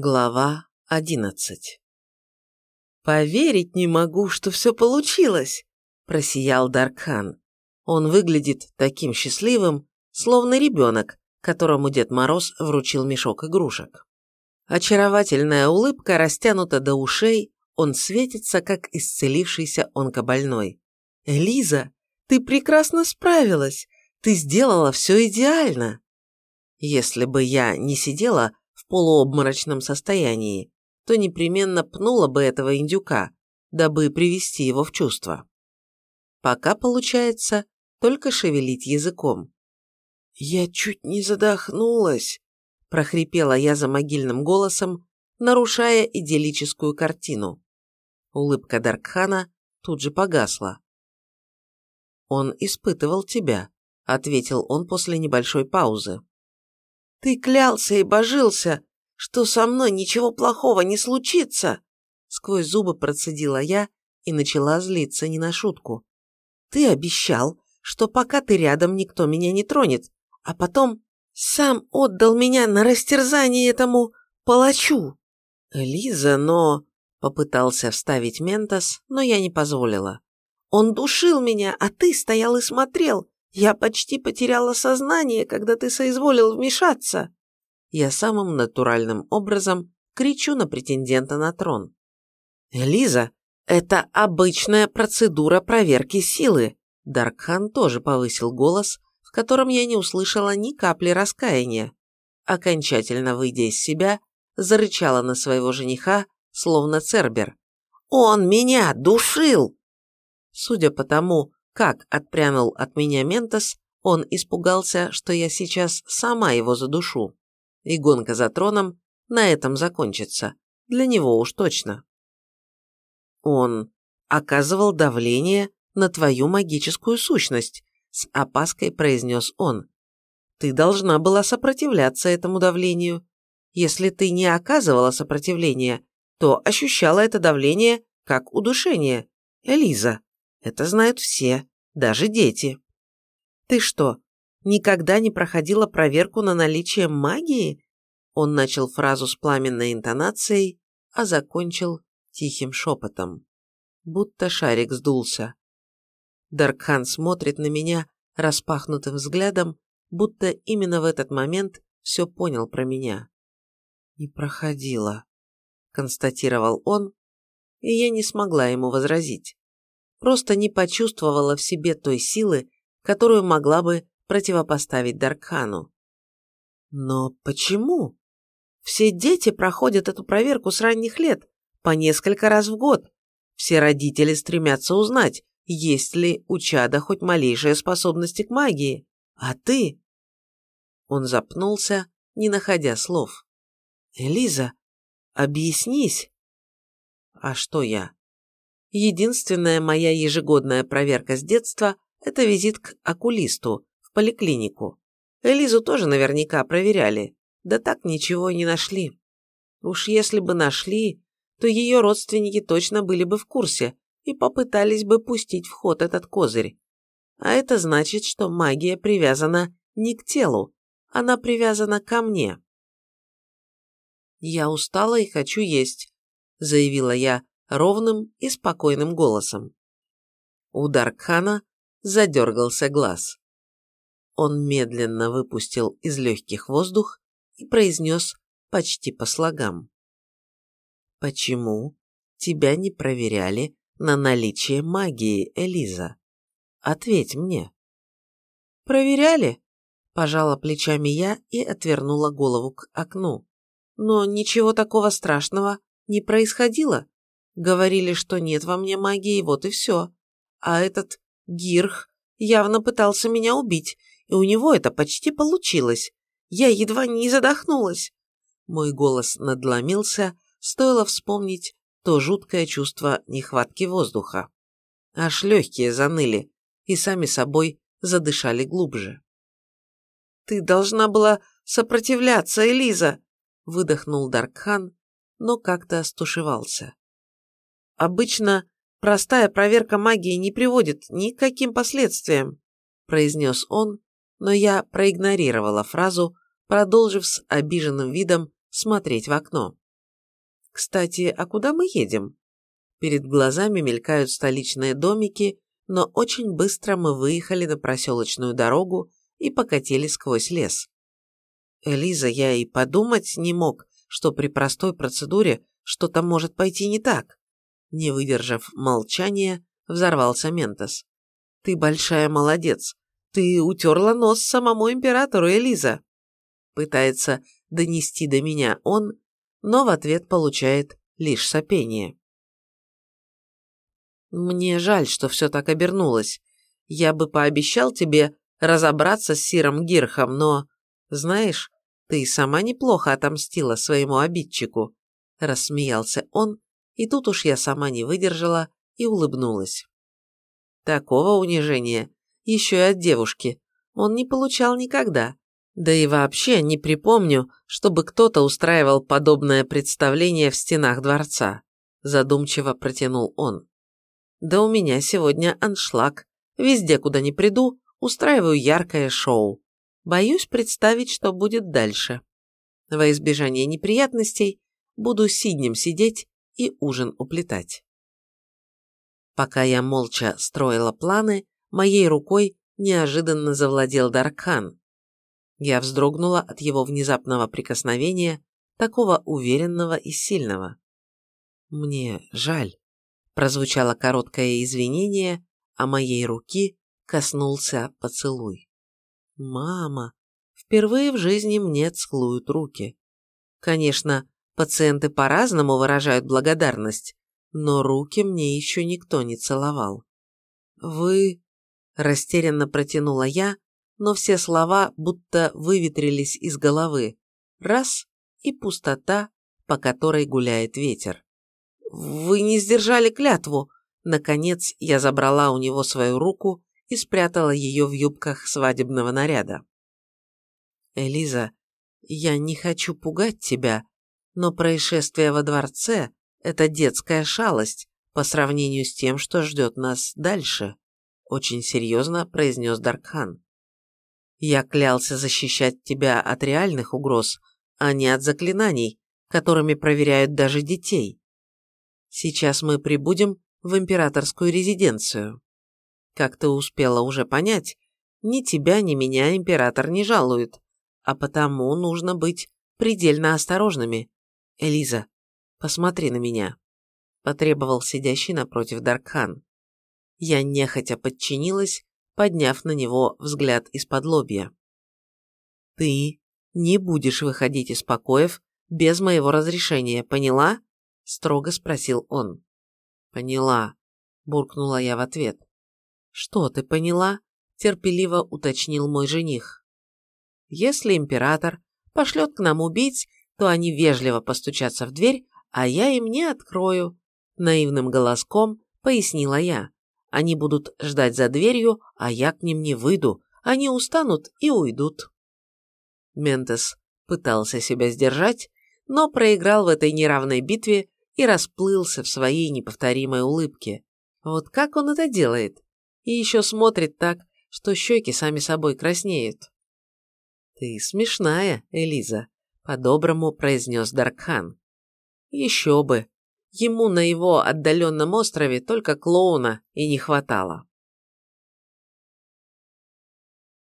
Глава одиннадцать «Поверить не могу, что все получилось!» – просиял Даркхан. Он выглядит таким счастливым, словно ребенок, которому Дед Мороз вручил мешок игрушек. Очаровательная улыбка растянута до ушей, он светится, как исцелившийся онкобольной. «Элиза, ты прекрасно справилась! Ты сделала все идеально!» Если бы я не сидела в полуобморочном состоянии, то непременно пнула бы этого индюка, дабы привести его в чувство. Пока получается только шевелить языком. «Я чуть не задохнулась», – прохрипела я за могильным голосом, нарушая идиллическую картину. Улыбка Даркхана тут же погасла. «Он испытывал тебя», – ответил он после небольшой паузы. Ты клялся и божился, что со мной ничего плохого не случится!» Сквозь зубы процедила я и начала злиться не на шутку. «Ты обещал, что пока ты рядом, никто меня не тронет, а потом сам отдал меня на растерзание этому палачу!» «Лиза, но...» — попытался вставить Ментос, но я не позволила. «Он душил меня, а ты стоял и смотрел, я почти потеряла сознание, когда ты соизволил вмешаться. Я самым натуральным образом кричу на претендента на трон. Элиза, это обычная процедура проверки силы. Даркхан тоже повысил голос, в котором я не услышала ни капли раскаяния. Окончательно выйдя из себя, зарычала на своего жениха, словно цербер. «Он меня душил!» Судя по тому, как отпрянул от меня Ментос, он испугался, что я сейчас сама его задушу. И гонка за троном на этом закончится. Для него уж точно. Он оказывал давление на твою магическую сущность, с опаской произнес он. Ты должна была сопротивляться этому давлению. Если ты не оказывала сопротивления, то ощущала это давление как удушение. Элиза, это знают все, даже дети. Ты что, никогда не проходила проверку на наличие магии? Он начал фразу с пламенной интонацией, а закончил тихим шепотом. Будто шарик сдулся. Даркхан смотрит на меня распахнутым взглядом, будто именно в этот момент все понял про меня. «Не проходила», — констатировал он, и я не смогла ему возразить просто не почувствовала в себе той силы, которую могла бы противопоставить Даркхану. Но почему? Все дети проходят эту проверку с ранних лет, по несколько раз в год. Все родители стремятся узнать, есть ли у чада хоть малейшая способность к магии. А ты? Он запнулся, не находя слов. «Элиза, объяснись». «А что я? Единственная моя ежегодная проверка с детства – это визит к окулисту в поликлинику. Элизу тоже наверняка проверяли, да так ничего и не нашли. Уж если бы нашли, то ее родственники точно были бы в курсе и попытались бы пустить в ход этот козырь. А это значит, что магия привязана не к телу, она привязана ко мне. «Я устала и хочу есть», – заявила я, ровным и спокойным голосом. У Даркхана задергался глаз. Он медленно выпустил из легких воздух и произнес почти по слогам. «Почему тебя не проверяли на наличие магии, Элиза? Ответь мне». «Проверяли?» – пожала плечами я и отвернула голову к окну. «Но ничего такого страшного не происходило. Говорили, что нет во мне магии, вот и все. А этот Гирх явно пытался меня убить, и у него это почти получилось. Я едва не задохнулась. Мой голос надломился, стоило вспомнить то жуткое чувство нехватки воздуха. Аж легкие заныли и сами собой задышали глубже. «Ты должна была сопротивляться, Элиза!» – выдохнул Даркхан, но как-то стушевался. Обычно простая проверка магии не приводит ни к каким последствиям, произнес он, но я проигнорировала фразу, продолжив с обиженным видом смотреть в окно. Кстати, а куда мы едем? Перед глазами мелькают столичные домики, но очень быстро мы выехали на проселочную дорогу и покатили сквозь лес. Элиза, я и подумать не мог, что при простой процедуре что-то может пойти не так. Не выдержав молчания, взорвался Ментос. Ты большая молодец. Ты утерла нос самому императору, Элиза. Пытается донести до меня он, но в ответ получает лишь сопение. Мне жаль, что все так обернулось. Я бы пообещал тебе разобраться с Сиром Гирхом, но... Знаешь, ты сама неплохо отомстила своему обидчику. Рассмеялся он, и тут уж я сама не выдержала и улыбнулась. Такого унижения, еще и от девушки, он не получал никогда. Да и вообще не припомню, чтобы кто-то устраивал подобное представление в стенах дворца. Задумчиво протянул он. Да у меня сегодня аншлаг. Везде, куда ни приду, устраиваю яркое шоу. Боюсь представить, что будет дальше. Во избежание неприятностей буду сиднем сидеть и ужин уплетать. Пока я молча строила планы, моей рукой неожиданно завладел Даркхан. Я вздрогнула от его внезапного прикосновения, такого уверенного и сильного. «Мне жаль», – прозвучало короткое извинение, а моей руки коснулся поцелуй. «Мама!» Впервые в жизни мне целуют руки. Конечно, пациенты по-разному выражают благодарность, но руки мне еще никто не целовал. «Вы...» – растерянно протянула я, но все слова будто выветрились из головы. Раз – и пустота, по которой гуляет ветер. «Вы не сдержали клятву!» Наконец я забрала у него свою руку и спрятала ее в юбках свадебного наряда. «Элиза, я не хочу пугать тебя, но происшествие во дворце это детская шалость по сравнению с тем, что ждет нас дальше», очень серьезно произнес Даркхан. «Я клялся защищать тебя от реальных угроз, а не от заклинаний, которыми проверяют даже детей. Сейчас мы прибудем в императорскую резиденцию. Как ты успела уже понять, ни тебя, ни меня император не жалует, а потому нужно быть предельно осторожными. Элиза, Посмотри на меня», – потребовал сидящий напротив Даркхан. Я нехотя подчинилась, подняв на него взгляд из-под лобья. «Ты не будешь выходить из покоев без моего разрешения, поняла?» – строго спросил он. «Поняла», – буркнула я в ответ. «Что ты поняла?» – терпеливо уточнил мой жених. «Если император пошлет к нам убийц, то они вежливо постучатся в дверь, а я им не открою», – наивным голоском пояснила я. «Они будут ждать за дверью, а я к ним не выйду, они устанут и уйдут». Ментес пытался себя сдержать, но проиграл в этой неравной битве и расплылся в своей неповторимой улыбке. Вот как он это делает? И еще смотрит так, что щеки сами собой краснеют. «Ты смешная, Элиза», — по-доброму произнес Даркхан. Еще бы. Ему на его отдаленном острове только клоуна и не хватало.